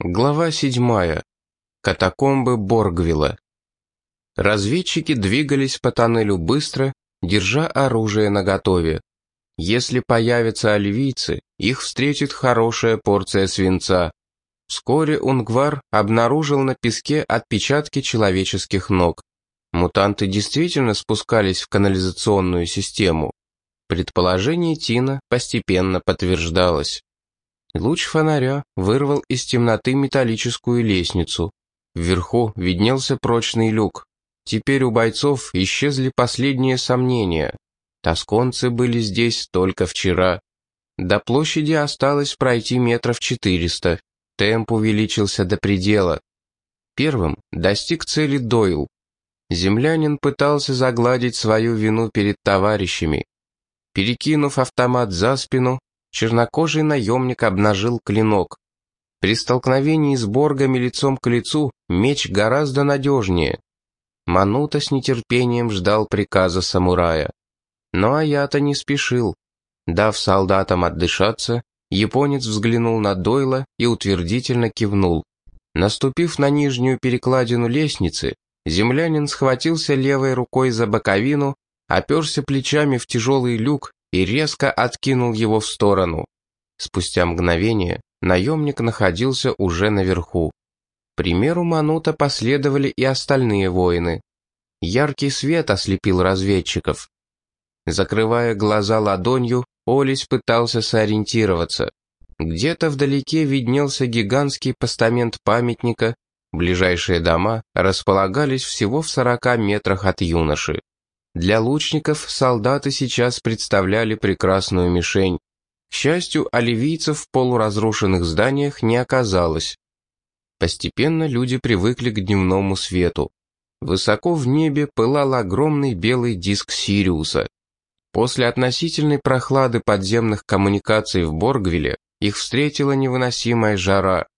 Глава 7. Катакомбы Боргвилла. Разведчики двигались по тоннелю быстро, держа оружие наготове. Если появятся оливийцы, их встретит хорошая порция свинца. Вскоре Унгвар обнаружил на песке отпечатки человеческих ног. Мутанты действительно спускались в канализационную систему. Предположение Тина постепенно подтверждалось. Луч фонаря вырвал из темноты металлическую лестницу. Вверху виднелся прочный люк. Теперь у бойцов исчезли последние сомнения. Тосконцы были здесь только вчера. До площади осталось пройти метров четыреста. Темп увеличился до предела. Первым достиг цели Дойл. Землянин пытался загладить свою вину перед товарищами. Перекинув автомат за спину, чернокожий наемник обнажил клинок. При столкновении с Боргами лицом к лицу меч гораздо надежнее. Манута с нетерпением ждал приказа самурая. Но Аята не спешил. Дав солдатам отдышаться, японец взглянул на Дойла и утвердительно кивнул. Наступив на нижнюю перекладину лестницы, землянин схватился левой рукой за боковину, оперся плечами в тяжелый люк и резко откинул его в сторону. Спустя мгновение наемник находился уже наверху. примеру Манута последовали и остальные воины. Яркий свет ослепил разведчиков. Закрывая глаза ладонью, Олесь пытался сориентироваться. Где-то вдалеке виднелся гигантский постамент памятника, ближайшие дома располагались всего в сорока метрах от юноши. Для лучников солдаты сейчас представляли прекрасную мишень. К счастью, оливийцев в полуразрушенных зданиях не оказалось. Постепенно люди привыкли к дневному свету. Высоко в небе пылал огромный белый диск Сириуса. После относительной прохлады подземных коммуникаций в Боргвилле их встретила невыносимая жара.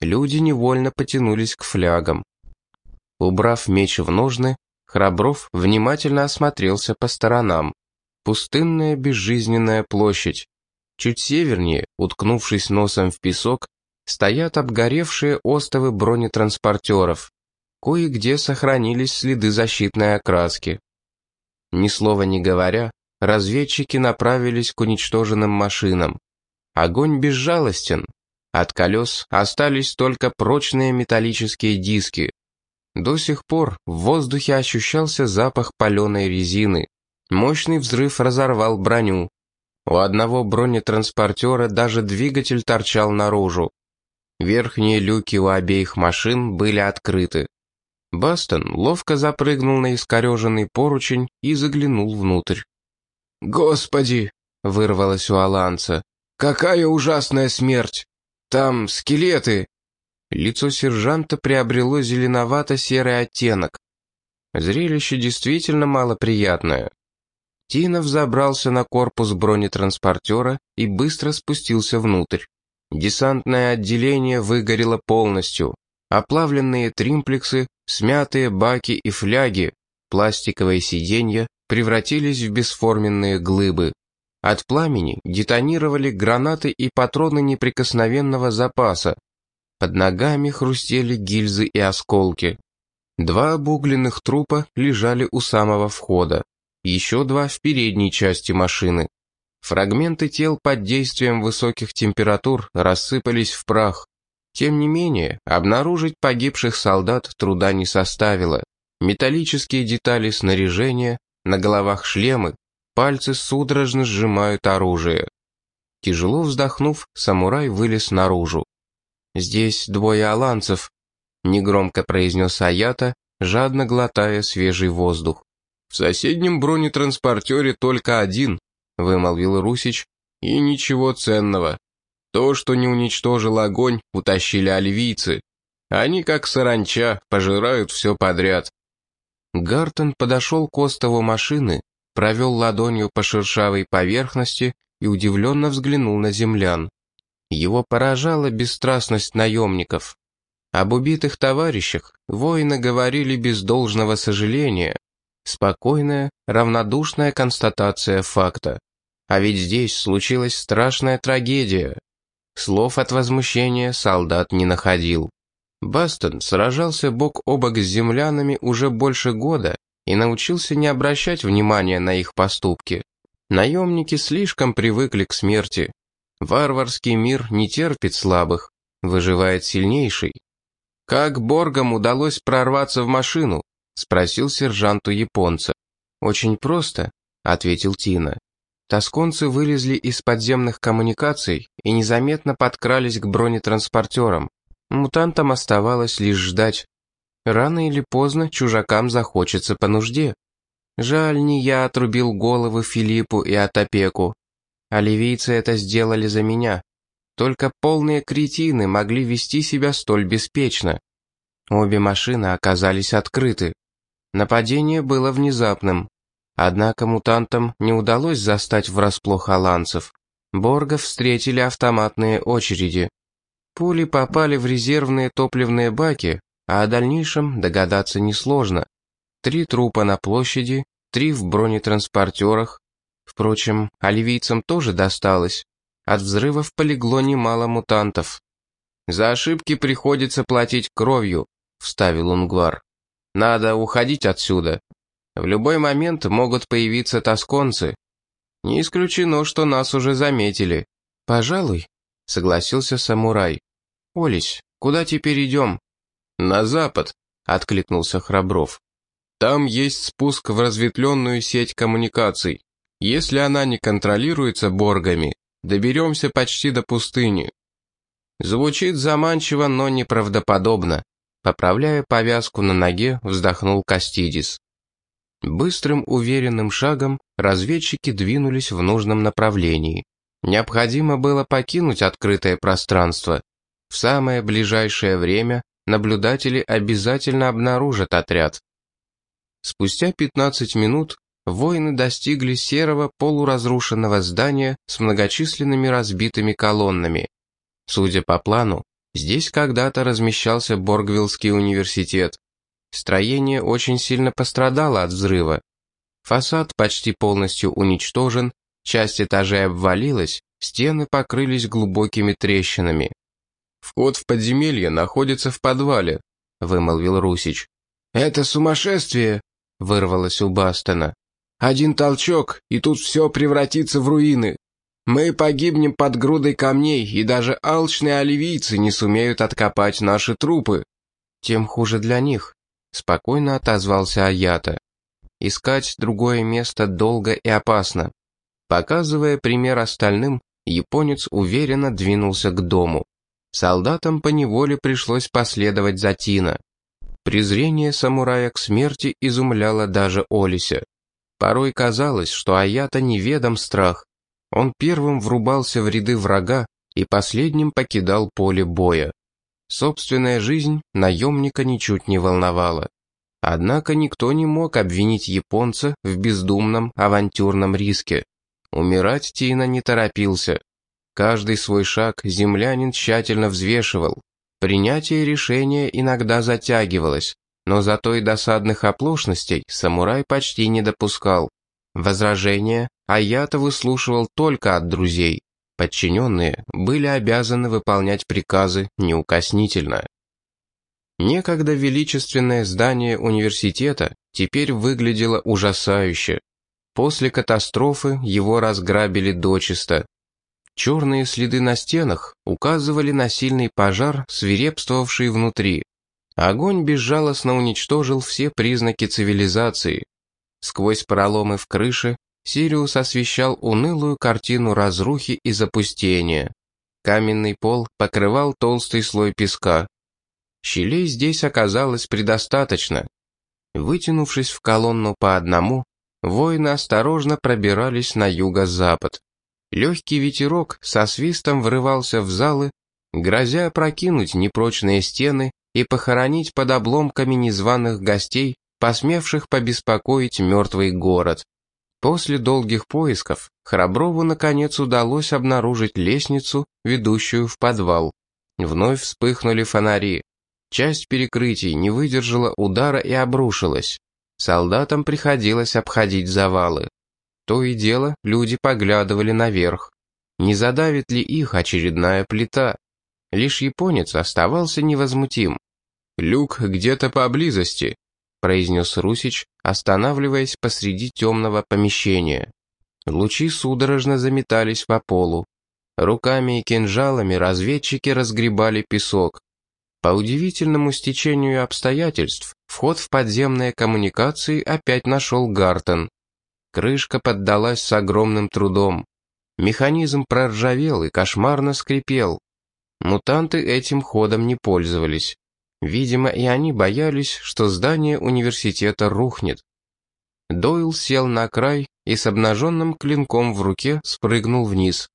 Люди невольно потянулись к флягам. Убрав меч в ножны, Храбров внимательно осмотрелся по сторонам. Пустынная безжизненная площадь. Чуть севернее, уткнувшись носом в песок, стоят обгоревшие остовы бронетранспортеров. Кое-где сохранились следы защитной окраски. Ни слова не говоря, разведчики направились к уничтоженным машинам. Огонь безжалостен. От колес остались только прочные металлические диски. До сих пор в воздухе ощущался запах паленой резины. Мощный взрыв разорвал броню. У одного бронетранспортера даже двигатель торчал наружу. Верхние люки у обеих машин были открыты. Бастон ловко запрыгнул на искореженный поручень и заглянул внутрь. «Господи!» — вырвалось у Аланца. «Какая ужасная смерть! Там скелеты!» Лицо сержанта приобрело зеленовато-серый оттенок. Зрелище действительно малоприятное. Тинов забрался на корпус бронетранспортера и быстро спустился внутрь. Десантное отделение выгорело полностью. Оплавленные тримплексы, смятые баки и фляги, пластиковые сиденья превратились в бесформенные глыбы. От пламени детонировали гранаты и патроны неприкосновенного запаса, под ногами хрустели гильзы и осколки. Два обугленных трупа лежали у самого входа. Еще два в передней части машины. Фрагменты тел под действием высоких температур рассыпались в прах. Тем не менее, обнаружить погибших солдат труда не составило. Металлические детали снаряжения, на головах шлемы, пальцы судорожно сжимают оружие. Тяжело вздохнув, самурай вылез наружу. «Здесь двое аланцев», — негромко произнес Аята, жадно глотая свежий воздух. «В соседнем бронетранспортере только один», — вымолвил Русич, — «и ничего ценного. То, что не уничтожил огонь, утащили оливийцы. Они, как саранча, пожирают все подряд». Гартон подошел к остову машины, провел ладонью по шершавой поверхности и удивленно взглянул на землян. Его поражала бесстрастность наемников. Об убитых товарищах воины говорили без должного сожаления. Спокойная, равнодушная констатация факта. А ведь здесь случилась страшная трагедия. Слов от возмущения солдат не находил. Бастон сражался бок о бок с землянами уже больше года и научился не обращать внимания на их поступки. Наемники слишком привыкли к смерти. Варварский мир не терпит слабых, выживает сильнейший. «Как Боргам удалось прорваться в машину?» — спросил сержанту японца. «Очень просто», — ответил Тина. Тосконцы вылезли из подземных коммуникаций и незаметно подкрались к бронетранспортерам. Мутантам оставалось лишь ждать. Рано или поздно чужакам захочется по нужде. Жаль, не я отрубил головы Филиппу и Атопеку. А ливийцы это сделали за меня. Только полные кретины могли вести себя столь беспечно. Обе машины оказались открыты. Нападение было внезапным. Однако мутантам не удалось застать врасплох аланцев. Боргов встретили автоматные очереди. Пули попали в резервные топливные баки, а о дальнейшем догадаться несложно. Три трупа на площади, три в бронетранспортерах. Впрочем, оливийцам тоже досталось. От взрывов полегло немало мутантов. «За ошибки приходится платить кровью», — вставил Унгвар. «Надо уходить отсюда. В любой момент могут появиться тосконцы. Не исключено, что нас уже заметили. Пожалуй, согласился самурай. Олесь, куда теперь идем? На запад, откликнулся Храбров. Там есть спуск в разветвленную сеть коммуникаций. Если она не контролируется боргами, доберемся почти до пустыни. Звучит заманчиво, но неправдоподобно. Поправляя повязку на ноге, вздохнул Кастидис. Быстрым уверенным шагом разведчики двинулись в нужном направлении. Необходимо было покинуть открытое пространство. В самое ближайшее время наблюдатели обязательно обнаружат отряд. Спустя 15 минут воины достигли серого полуразрушенного здания с многочисленными разбитыми колоннами. Судя по плану, здесь когда-то размещался Боргвиллский университет. Строение очень сильно пострадало от взрыва. Фасад почти полностью уничтожен, часть этажей обвалилась, стены покрылись глубокими трещинами. «Вход в подземелье находится в подвале», — вымолвил Русич. «Это сумасшествие!» — вырвалось у Бастона. «Один толчок, и тут все превратится в руины. Мы погибнем под грудой камней, и даже алчные оливийцы не сумеют откопать наши трупы». «Тем хуже для них», спокойно отозвался Аята. Искать другое место долго и опасно. Показывая пример остальным, японец уверенно двинулся к дому. Солдатам поневоле пришлось последовать за Тина. Презрение самурая к смерти изумляло даже Олися. Порой казалось, что Аята неведом страх. Он первым врубался в ряды врага и последним покидал поле боя. Собственная жизнь наемника ничуть не волновала. Однако никто не мог обвинить японца в бездумном авантюрном риске. Умирать Тина не торопился. Каждый свой шаг землянин тщательно взвешивал. Принятие решения иногда затягивалось, но зато и досадных оплошностей самурай почти не допускал. Возражения Аята выслушивал только от друзей. Подчиненные были обязаны выполнять приказы неукоснительно. Некогда величественное здание университета теперь выглядело ужасающе. После катастрофы его разграбили дочисто. Черные следы на стенах указывали на сильный пожар, свирепствовавший внутри. Огонь безжалостно уничтожил все признаки цивилизации. Сквозь проломы в крыше Сириус освещал унылую картину разрухи и запустения. Каменный пол покрывал толстый слой песка. Щелей здесь оказалось предостаточно. Вытянувшись в колонну по одному, воины осторожно пробирались на юго-запад. Легкий ветерок со свистом врывался в залы, грозя прокинуть непрочные стены и похоронить под обломками незваных гостей, посмевших побеспокоить мертвый город. После долгих поисков Храброву наконец удалось обнаружить лестницу, ведущую в подвал. Вновь вспыхнули фонари. Часть перекрытий не выдержала удара и обрушилась. Солдатам приходилось обходить завалы. То и дело люди поглядывали наверх. Не задавит ли их очередная плита? Лишь японец оставался невозмутим. «Люк где-то поблизости», — произнес Русич, останавливаясь посреди темного помещения. Лучи судорожно заметались по полу. Руками и кинжалами разведчики разгребали песок. По удивительному стечению обстоятельств, вход в подземные коммуникации опять нашел Гартон. Крышка поддалась с огромным трудом. Механизм проржавел и кошмарно скрипел. Мутанты этим ходом не пользовались. Видимо, и они боялись, что здание университета рухнет. Дойл сел на край и с обнаженным клинком в руке спрыгнул вниз.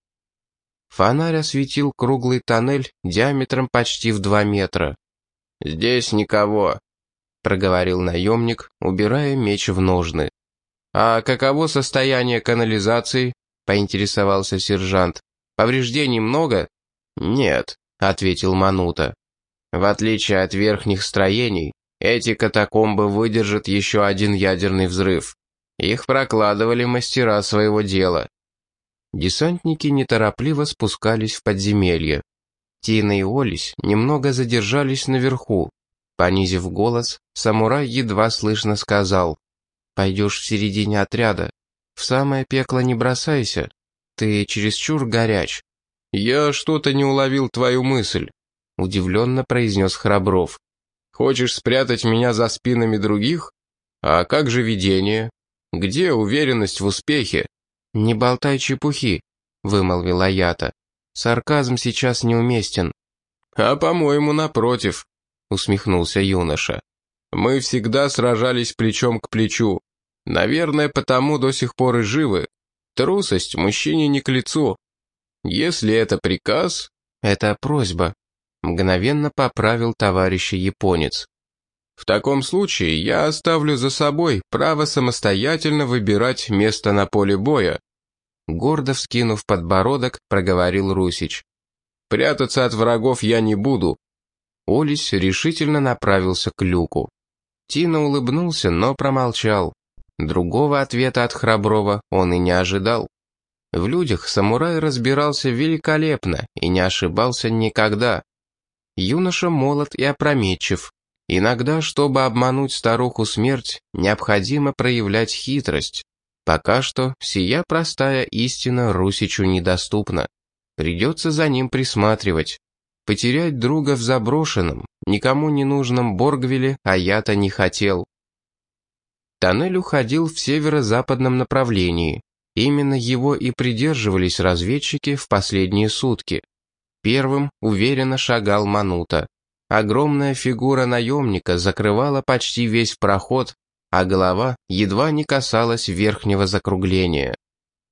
Фонарь осветил круглый тоннель диаметром почти в два метра. «Здесь никого», — проговорил наемник, убирая меч в ножны. «А каково состояние канализации?» — поинтересовался сержант. «Повреждений много?» «Нет», — ответил Манута. «В отличие от верхних строений, эти катакомбы выдержат еще один ядерный взрыв. Их прокладывали мастера своего дела. Десантники неторопливо спускались в подземелье. Тина и Олесь немного задержались наверху. Понизив голос, самурай едва слышно сказал. «Пойдешь в середине отряда. В самое пекло не бросайся. Ты чересчур горяч». «Я что-то не уловил твою мысль», — удивленно произнес Храбров. «Хочешь спрятать меня за спинами других? А как же видение? Где уверенность в успехе?» «Не болтай чепухи», — вымолвила Ята. «Сарказм сейчас неуместен». «А, по-моему, напротив», — усмехнулся юноша. «Мы всегда сражались плечом к плечу. Наверное, потому до сих пор и живы. Трусость мужчине не к лицу. Если это приказ...» «Это просьба», — мгновенно поправил товарища японец. В таком случае я оставлю за собой право самостоятельно выбирать место на поле боя. Гордо вскинув подбородок, проговорил Русич. Прятаться от врагов я не буду. Олесь решительно направился к люку. Тина улыбнулся, но промолчал. Другого ответа от Храброва он и не ожидал. В людях самурай разбирался великолепно и не ошибался никогда. Юноша молод и опрометчив, Иногда, чтобы обмануть старуху смерть, необходимо проявлять хитрость. Пока что сия простая истина Русичу недоступна. Придется за ним присматривать. Потерять друга в заброшенном, никому не нужном Боргвиле, а я-то не хотел. Тоннель уходил в северо-западном направлении. Именно его и придерживались разведчики в последние сутки. Первым уверенно шагал Манута. Огромная фигура наемника закрывала почти весь проход, а голова едва не касалась верхнего закругления.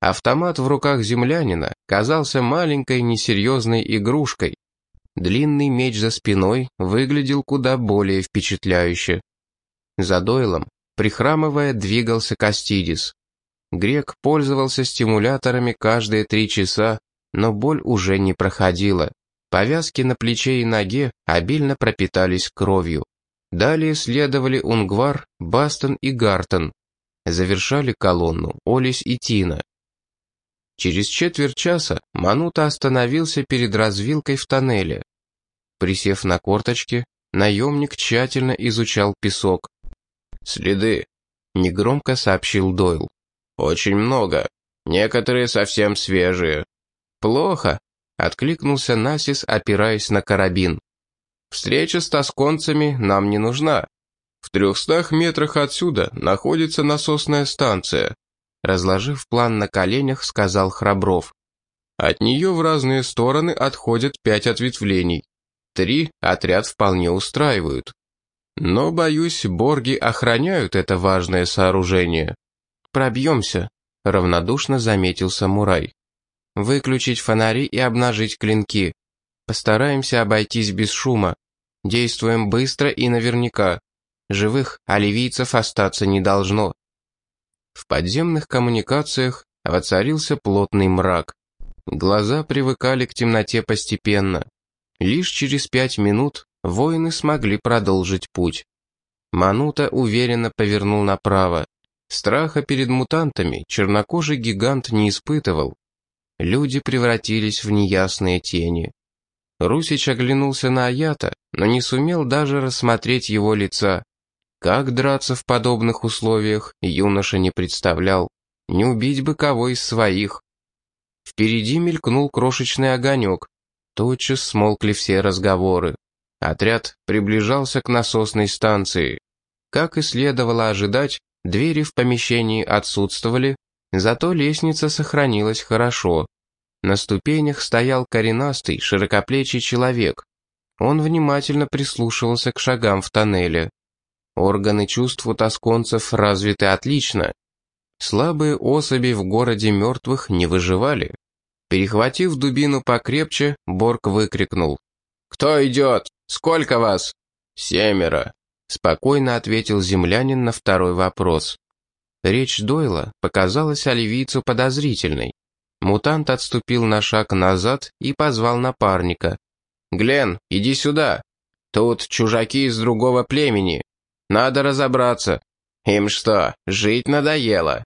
Автомат в руках землянина казался маленькой несерьезной игрушкой. Длинный меч за спиной выглядел куда более впечатляюще. За дойлом, прихрамывая, двигался Кастидис. Грек пользовался стимуляторами каждые три часа, но боль уже не проходила. Повязки на плече и ноге обильно пропитались кровью. Далее следовали Унгвар, Бастон и Гартон. Завершали колонну Олесь и Тина. Через четверть часа Манута остановился перед развилкой в тоннеле. Присев на корточки, наемник тщательно изучал песок. «Следы», — негромко сообщил Дойл. «Очень много. Некоторые совсем свежие». «Плохо», Откликнулся Насис, опираясь на карабин. «Встреча с тосконцами нам не нужна. В трехстах метрах отсюда находится насосная станция», разложив план на коленях, сказал Храбров. «От нее в разные стороны отходят пять ответвлений. Три отряд вполне устраивают. Но, боюсь, борги охраняют это важное сооружение». «Пробьемся», — равнодушно заметил самурай выключить фонари и обнажить клинки. Постараемся обойтись без шума. Действуем быстро и наверняка. Живых оливийцев остаться не должно. В подземных коммуникациях воцарился плотный мрак. Глаза привыкали к темноте постепенно. Лишь через пять минут воины смогли продолжить путь. Манута уверенно повернул направо. Страха перед мутантами чернокожий гигант не испытывал. люди превратились в неясные тени. Русич оглянулся на Аята, но не сумел даже рассмотреть его лица. Как драться в подобных условиях, юноша не представлял. Не убить бы кого из своих. Впереди мелькнул крошечный огонек. Тотчас смолкли все разговоры. Отряд приближался к насосной станции. Как и следовало ожидать, двери в помещении отсутствовали, зато лестница сохранилась хорошо. На ступенях стоял коренастый, широкоплечий человек. Он внимательно прислушивался к шагам в тоннеле. Органы чувств у тосконцев развиты отлично. Слабые особи в городе мертвых не выживали. Перехватив дубину покрепче, Борг выкрикнул. «Кто идет? Сколько вас?» «Семеро», — спокойно ответил землянин на второй вопрос. Речь Дойла показалась оливийцу подозрительной. Мутант отступил на шаг назад и позвал напарника. «Глен, иди сюда. Тут чужаки из другого племени. Надо разобраться. Им что, жить надоело?»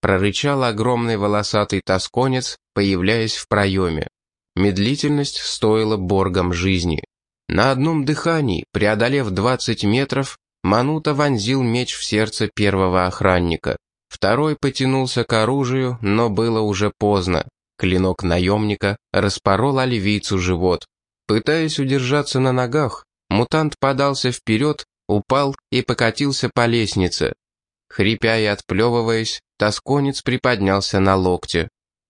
Прорычал огромный волосатый тосконец, появляясь в проеме. Медлительность стоила боргам жизни. На одном дыхании, преодолев 20 метров, Манута вонзил меч в сердце первого охранника. Второй потянулся к оружию, но было уже поздно. Клинок наемника распорол оливийцу живот. Пытаясь удержаться на ногах, мутант подался вперед, упал и покатился по лестнице. Хрипя и отплевываясь, тосконец приподнялся на локте.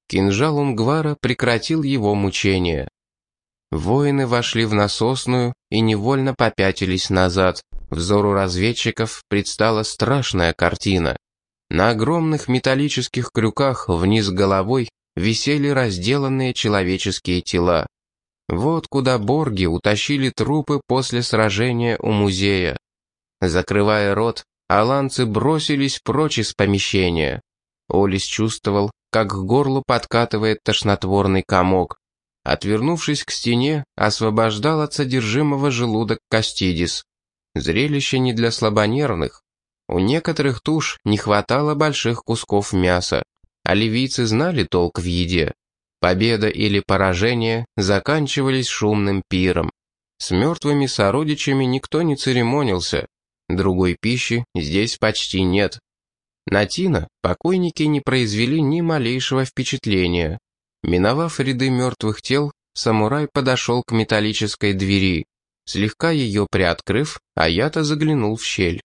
Кинжал Унгвара прекратил его мучение. Воины вошли в насосную и невольно попятились назад. Взору разведчиков предстала страшная картина. На огромных металлических крюках вниз головой висели разделанные человеческие тела. Вот куда борги утащили трупы после сражения у музея. Закрывая рот, аланцы бросились прочь из помещения. Олис чувствовал, как к горлу подкатывает тошнотворный комок. Отвернувшись к стене, освобождал от содержимого желудок Кастидис. Зрелище не для слабонервных. У некоторых туш не хватало больших кусков мяса, а ливийцы знали толк в еде. Победа или поражение заканчивались шумным пиром. С мертвыми сородичами никто не церемонился. Другой пищи здесь почти нет. На Тина покойники не произвели ни малейшего впечатления. Миновав ряды мертвых тел, самурай подошел к металлической двери. Слегка ее приоткрыв, а я-то заглянул в щель.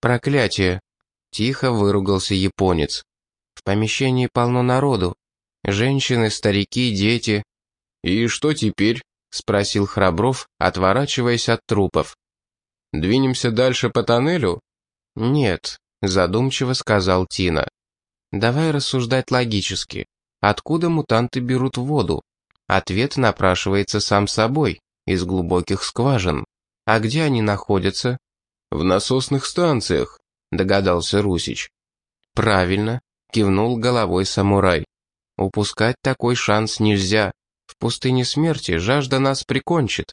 «Проклятие!» — тихо выругался японец. «В помещении полно народу. Женщины, старики, дети». «И что теперь?» — спросил Храбров, отворачиваясь от трупов. «Двинемся дальше по тоннелю?» «Нет», — задумчиво сказал Тина. «Давай рассуждать логически. Откуда мутанты берут воду? Ответ напрашивается сам собой, из глубоких скважин. А где они находятся? «В насосных станциях», — догадался Русич. «Правильно», — кивнул головой самурай. «Упускать такой шанс нельзя. В пустыне смерти жажда нас прикончит.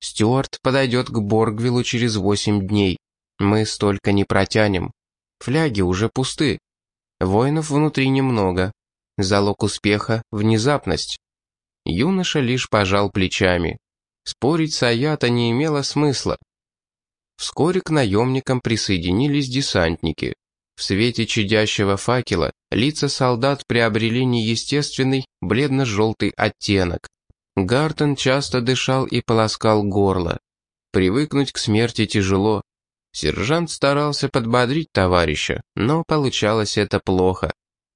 Стюарт подойдет к Боргвиллу через восемь дней. Мы столько не протянем. Фляги уже пусты. Воинов внутри немного. Залог успеха — внезапность». Юноша лишь пожал плечами. Спорить с Аята не имело смысла. Вскоре к наемникам присоединились десантники. В свете чадящего факела лица солдат приобрели неестественный бледно-желтый оттенок. Гартон часто дышал и полоскал горло. Привыкнуть к смерти тяжело. Сержант старался подбодрить товарища, но получалось это плохо.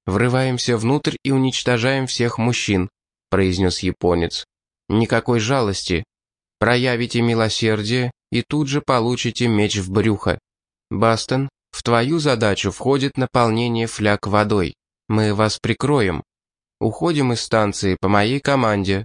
«Врываемся внутрь и уничтожаем всех мужчин», — произнес японец. «Никакой жалости. Проявите милосердие, и тут же получите меч в брюхо. Бастон, в твою задачу входит наполнение фляг водой. Мы вас прикроем. Уходим из станции по моей команде.